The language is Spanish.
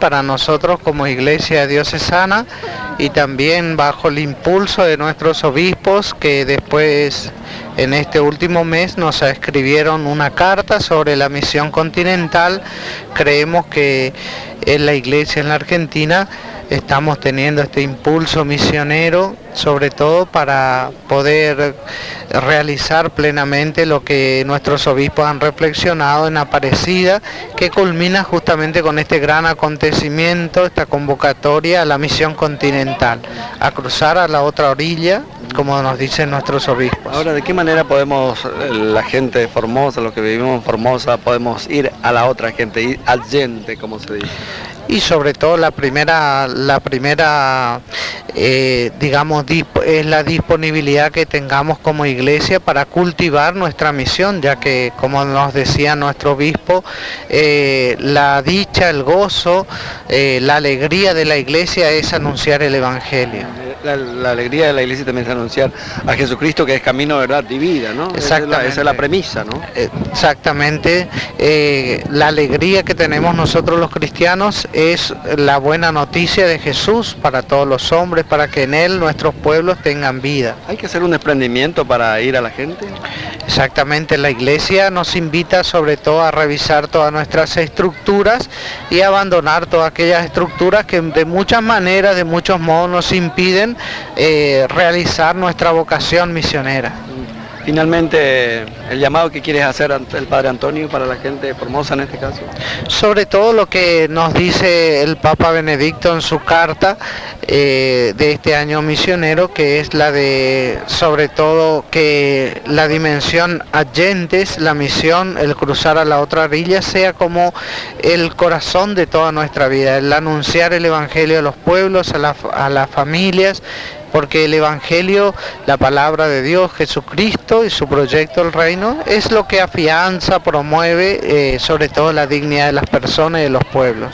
para nosotros como iglesia diocesana y también bajo el impulso de nuestros obispos que después en este último mes nos escribieron una carta sobre la misión continental. Creemos que en la iglesia en la Argentina estamos teniendo este impulso misionero, sobre todo para poder realizar plenamente lo que nuestros obispos han reflexionado en Aparecida, que culmina justamente con este gran acontecimiento, esta convocatoria a la misión continental, a cruzar a la otra orilla, como nos dicen nuestros obispos. Ahora, ¿de qué manera podemos, eh, la gente de Formosa, los que vivimos en Formosa, podemos ir a la otra gente, ir al gente, como se dice? Y sobre todo la primera, la primera eh, digamos, es la disponibilidad que tengamos como iglesia para cultivar nuestra misión, ya que, como nos decía nuestro obispo, eh, la dicha, el gozo, eh, la alegría de la iglesia es anunciar el Evangelio. La, alegría de la iglesia también es anunciar a Jesucristo que es camino, verdad y vida, ¿no? Exactamente. Esa es la, premisa, ¿no? Exactamente. la alegría que tenemos nosotros los cristianos es la buena noticia de Jesús para todos los hombres, para que en Él nuestros pueblos tengan vida. ¿Hay que hacer un desprendimiento para ir a la gente? Exactamente, la iglesia nos invita sobre todo a revisar todas nuestras estructuras y abandonar todas aquellas estructuras que de muchas maneras, de muchos modos nos impiden eh, realizar nuestra vocación misionera. Finalmente, el llamado que quieres hacer el Padre Antonio para la gente de Formosa en este caso. Sobre todo lo que nos dice el Papa Benedicto en su carta eh, de este año misionero, que es la de, sobre todo, que la dimensión agentes, la misión, el cruzar a la otra orilla, sea como el corazón de toda nuestra vida, el anunciar el Evangelio a los pueblos, a, a las familias, porque el Evangelio, la palabra de Dios, Jesucristo y su proyecto el reino es lo que afianza, promueve eh, sobre todo la dignidad de las personas y de los pueblos.